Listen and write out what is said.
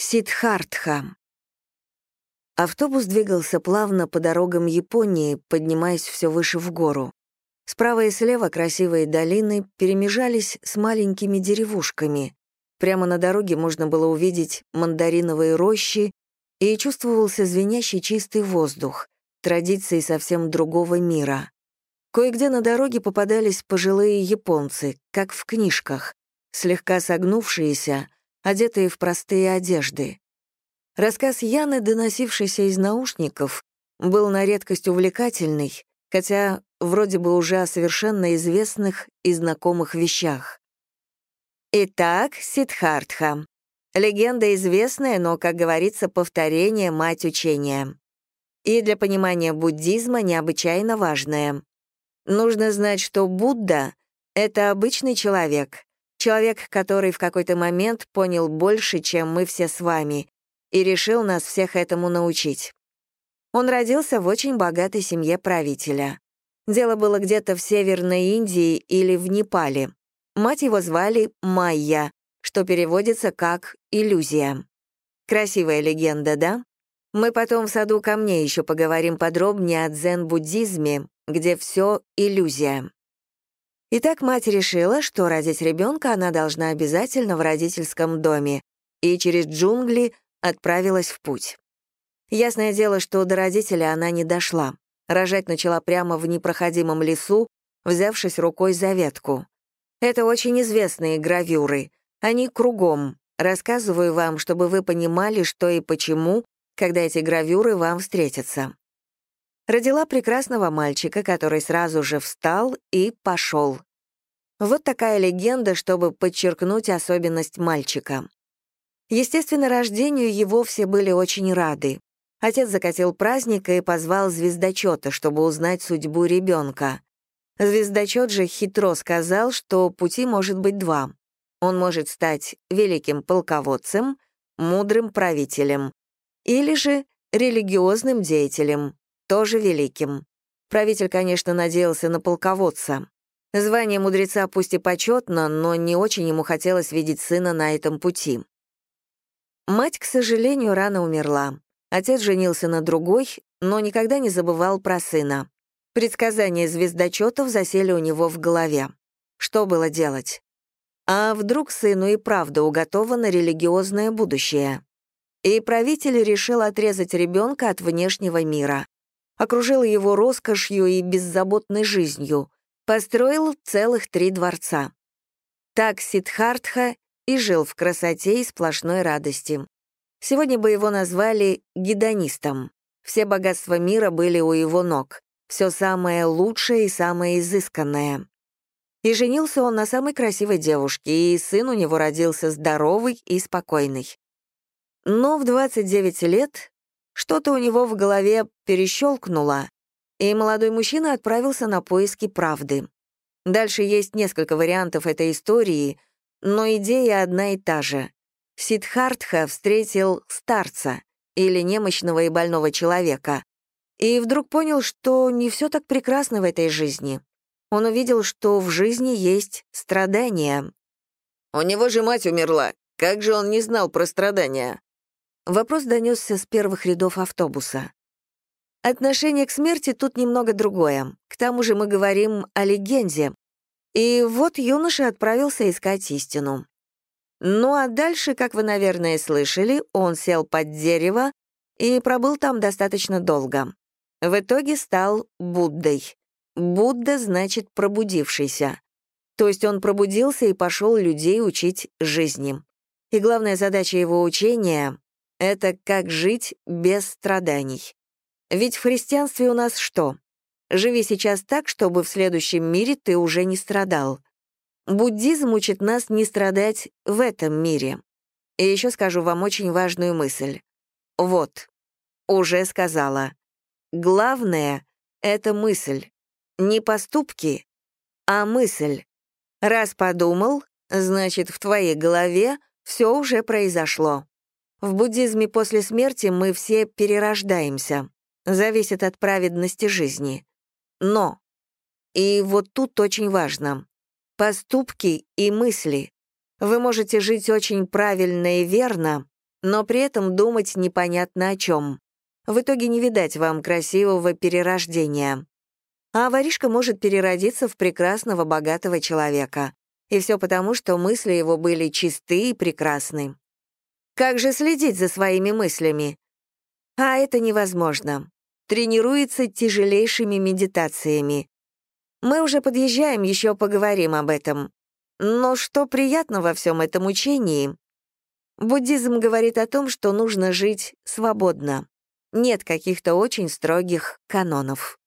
Сидхартха. Автобус двигался плавно по дорогам Японии, поднимаясь все выше в гору. Справа и слева красивые долины перемежались с маленькими деревушками. Прямо на дороге можно было увидеть мандариновые рощи, и чувствовался звенящий чистый воздух, традиции совсем другого мира. Кое-где на дороге попадались пожилые японцы, как в книжках, слегка согнувшиеся, одетые в простые одежды. Рассказ Яны, доносившийся из наушников, был на редкость увлекательный, хотя вроде бы уже о совершенно известных и знакомых вещах. Итак, Сидхартха. Легенда известная, но, как говорится, повторение — мать учения. И для понимания буддизма необычайно важная. Нужно знать, что Будда — это обычный человек, Человек, который в какой-то момент понял больше, чем мы все с вами, и решил нас всех этому научить. Он родился в очень богатой семье правителя. Дело было где-то в Северной Индии или в Непале. Мать его звали Майя, что переводится как «иллюзия». Красивая легенда, да? Мы потом в саду ко мне еще поговорим подробнее о дзен-буддизме, где все иллюзия. Итак, мать решила, что родить ребенка она должна обязательно в родительском доме, и через джунгли отправилась в путь. Ясное дело, что до родителя она не дошла. Рожать начала прямо в непроходимом лесу, взявшись рукой за ветку. Это очень известные гравюры. Они кругом. Рассказываю вам, чтобы вы понимали, что и почему, когда эти гравюры вам встретятся родила прекрасного мальчика, который сразу же встал и пошел. Вот такая легенда, чтобы подчеркнуть особенность мальчика. Естественно, рождению его все были очень рады. Отец закатил праздник и позвал звездочета, чтобы узнать судьбу ребенка. Звездочет же хитро сказал, что пути может быть два. Он может стать великим полководцем, мудрым правителем, или же религиозным деятелем, тоже великим. Правитель, конечно, надеялся на полководца. Звание мудреца пусть и почетно, но не очень ему хотелось видеть сына на этом пути. Мать, к сожалению, рано умерла. Отец женился на другой, но никогда не забывал про сына. Предсказания звездочетов засели у него в голове. Что было делать? А вдруг сыну и правда уготовано религиозное будущее? И правитель решил отрезать ребенка от внешнего мира окружил его роскошью и беззаботной жизнью, построил целых три дворца. Так Сидхартха и жил в красоте и сплошной радости. Сегодня бы его назвали гедонистом. Все богатства мира были у его ног, все самое лучшее и самое изысканное. И женился он на самой красивой девушке, и сын у него родился здоровый и спокойный. Но в 29 лет что-то у него в голове перещелкнуло, и молодой мужчина отправился на поиски правды. Дальше есть несколько вариантов этой истории, но идея одна и та же. Сидхартха встретил старца или немощного и больного человека, и вдруг понял, что не все так прекрасно в этой жизни. Он увидел, что в жизни есть страдания. «У него же мать умерла. Как же он не знал про страдания?» Вопрос донесся с первых рядов автобуса. Отношение к смерти тут немного другое. К тому же мы говорим о легенде. И вот юноша отправился искать истину. Ну а дальше, как вы, наверное, слышали, он сел под дерево и пробыл там достаточно долго. В итоге стал Буддой. Будда значит пробудившийся. То есть он пробудился и пошел людей учить жизни. И главная задача его учения это как жить без страданий. Ведь в христианстве у нас что? Живи сейчас так, чтобы в следующем мире ты уже не страдал. Буддизм учит нас не страдать в этом мире. И еще скажу вам очень важную мысль. Вот, уже сказала. Главное — это мысль. Не поступки, а мысль. Раз подумал, значит, в твоей голове все уже произошло. В буддизме после смерти мы все перерождаемся. Зависит от праведности жизни. Но, и вот тут очень важно, поступки и мысли. Вы можете жить очень правильно и верно, но при этом думать непонятно о чем. В итоге не видать вам красивого перерождения. А воришка может переродиться в прекрасного, богатого человека. И все потому, что мысли его были чисты и прекрасны. Как же следить за своими мыслями? А это невозможно. Тренируется тяжелейшими медитациями. Мы уже подъезжаем, еще поговорим об этом. Но что приятно во всем этом учении? Буддизм говорит о том, что нужно жить свободно. Нет каких-то очень строгих канонов.